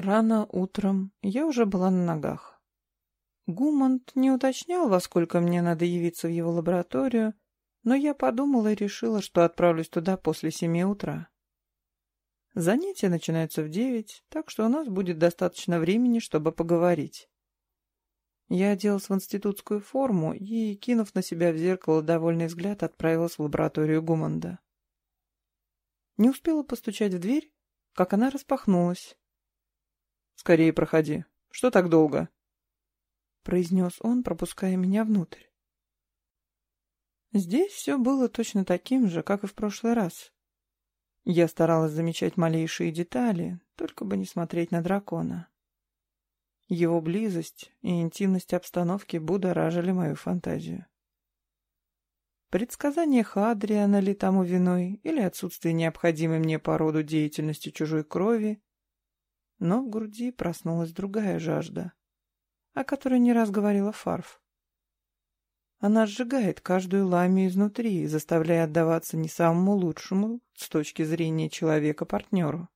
Рано утром я уже была на ногах. Гумант не уточнял, во сколько мне надо явиться в его лабораторию, но я подумала и решила, что отправлюсь туда после семи утра. Занятия начинаются в девять, так что у нас будет достаточно времени, чтобы поговорить. Я оделась в институтскую форму и, кинув на себя в зеркало довольный взгляд, отправилась в лабораторию Гуманда. Не успела постучать в дверь, как она распахнулась. «Скорее проходи. Что так долго?» — произнес он, пропуская меня внутрь. Здесь все было точно таким же, как и в прошлый раз. Я старалась замечать малейшие детали, только бы не смотреть на дракона. Его близость и интимность обстановки будоражили мою фантазию. Предсказание Хадриана ли тому виной, или отсутствие необходимой мне по роду деятельности чужой крови, но в груди проснулась другая жажда, о которой не раз говорила Фарф. Она сжигает каждую ламию изнутри, заставляя отдаваться не самому лучшему с точки зрения человека партнеру.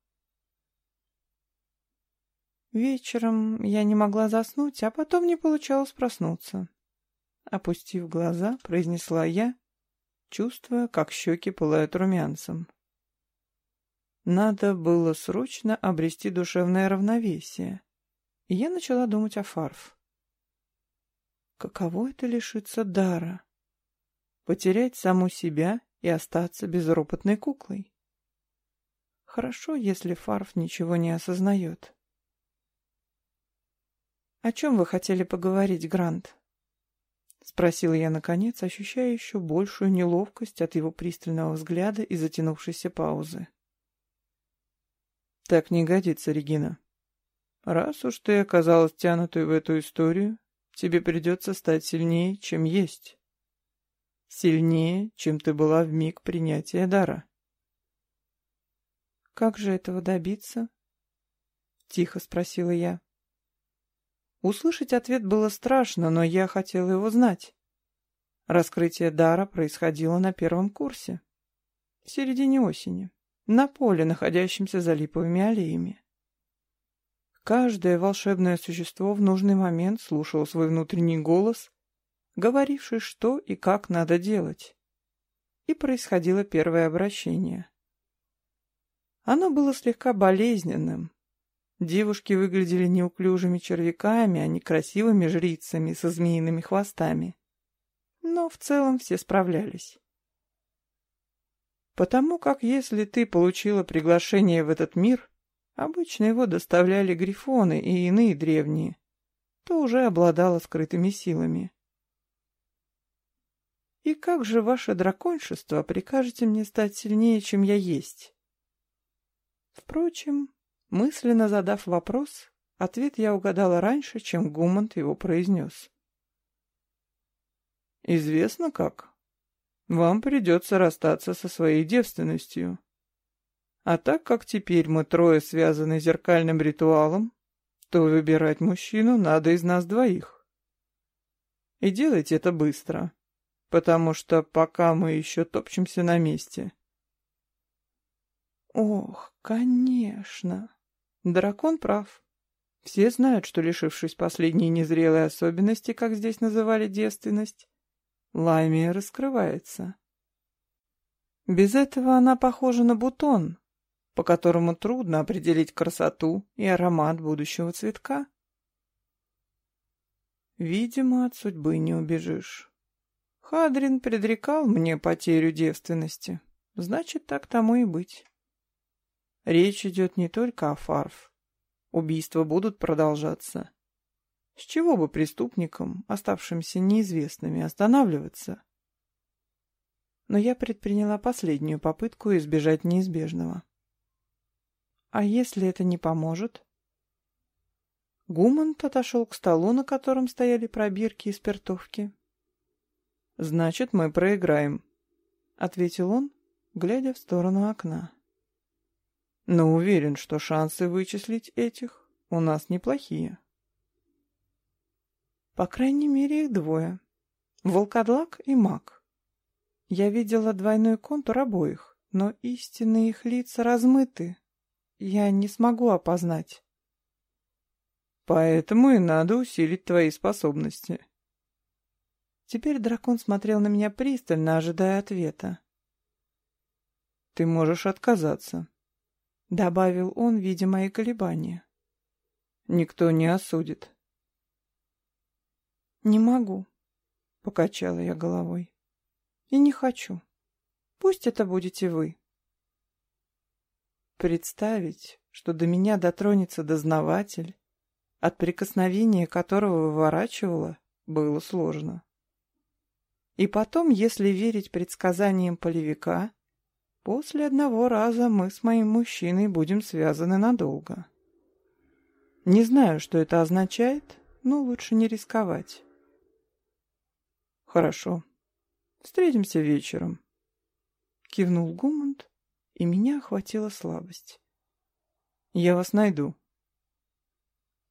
Вечером я не могла заснуть, а потом не получалось проснуться. Опустив глаза, произнесла я, чувствуя, как щеки пылают румянцем. Надо было срочно обрести душевное равновесие. И я начала думать о Фарф. Каково это лишиться дара? Потерять саму себя и остаться безропотной куклой? Хорошо, если Фарф ничего не осознает. «О чем вы хотели поговорить, Грант?» — спросила я, наконец, ощущая еще большую неловкость от его пристального взгляда и затянувшейся паузы. Так не годится, Регина. Раз уж ты оказалась тянутой в эту историю, тебе придется стать сильнее, чем есть. Сильнее, чем ты была в миг принятия дара. «Как же этого добиться?» — тихо спросила я. Услышать ответ было страшно, но я хотела его знать. Раскрытие дара происходило на первом курсе, в середине осени на поле, находящемся за липовыми аллеями. Каждое волшебное существо в нужный момент слушало свой внутренний голос, говоривший, что и как надо делать. И происходило первое обращение. Оно было слегка болезненным. Девушки выглядели неуклюжими червяками, а не красивыми жрицами со змеиными хвостами. Но в целом все справлялись. Потому как если ты получила приглашение в этот мир, обычно его доставляли грифоны и иные древние, то уже обладала скрытыми силами. И как же ваше драконшество прикажете мне стать сильнее, чем я есть? Впрочем, мысленно задав вопрос, ответ я угадала раньше, чем Гумант его произнес. «Известно как?» Вам придется расстаться со своей девственностью. А так как теперь мы трое связаны зеркальным ритуалом, то выбирать мужчину надо из нас двоих. И делайте это быстро, потому что пока мы еще топчемся на месте. Ох, конечно. Дракон прав. Все знают, что, лишившись последней незрелой особенности, как здесь называли девственность, Ламия раскрывается. Без этого она похожа на бутон, по которому трудно определить красоту и аромат будущего цветка. Видимо, от судьбы не убежишь. Хадрин предрекал мне потерю девственности. Значит, так тому и быть. Речь идет не только о фарф. Убийства будут продолжаться. С чего бы преступникам, оставшимся неизвестными, останавливаться? Но я предприняла последнюю попытку избежать неизбежного. А если это не поможет? Гумант отошел к столу, на котором стояли пробирки и спиртовки. «Значит, мы проиграем», — ответил он, глядя в сторону окна. «Но уверен, что шансы вычислить этих у нас неплохие». По крайней мере, их двое. Волкодлак и маг. Я видела двойной контур обоих, но истинные их лица размыты. Я не смогу опознать. Поэтому и надо усилить твои способности. Теперь дракон смотрел на меня пристально, ожидая ответа. Ты можешь отказаться, — добавил он, видя мои колебания. Никто не осудит. Не могу, — покачала я головой. И не хочу. Пусть это будете вы. Представить, что до меня дотронется дознаватель, от прикосновения которого выворачивало, было сложно. И потом, если верить предсказаниям полевика, после одного раза мы с моим мужчиной будем связаны надолго. Не знаю, что это означает, но лучше не рисковать. Хорошо. Встретимся вечером. Кивнул Гумонт, и меня охватила слабость. Я вас найду.